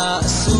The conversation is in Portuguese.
pedaço